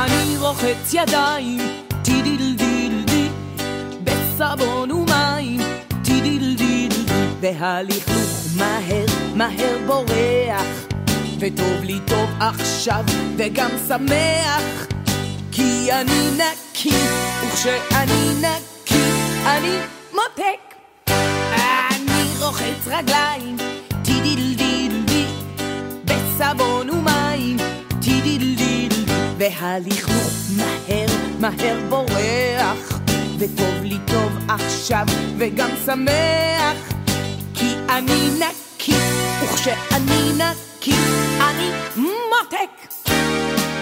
אני רוחץ ידיים, טידילדילדי, בסבון ומים, טידילדילדי, והלכלוך מהר, מהר בורח, וטוב לי טוב עכשיו, וגם שמח, כי אני נקי, וכשאני נקי, אני מותק. אני רוחץ רגליים, והלכלוך מהר, מהר בורח, וטוב לי טוב עכשיו, וגם שמח, כי אני נקי, וכשאני נקי, אני מותק.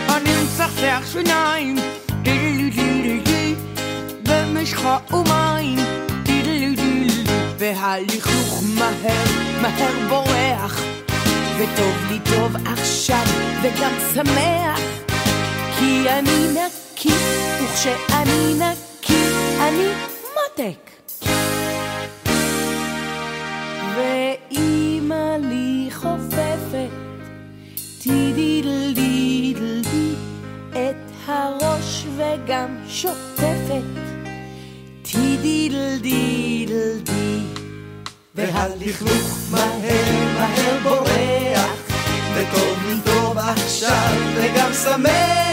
אני מצחצח שיניים, טידילדילי, במשחה ומים, טידילדילי, והלכלוך מהר, מהר בורח, וטוב לי טוב עכשיו, וגם שמח, כי אני נקי, וכשאני נקי, אני מותק. ואימא לי חופפת, טידילדידלדי, את הראש וגם שוטפת, טידילדידלדי. והלכלוך מהר מהר בורח, וטוב לי טוב עכשיו וגם שמח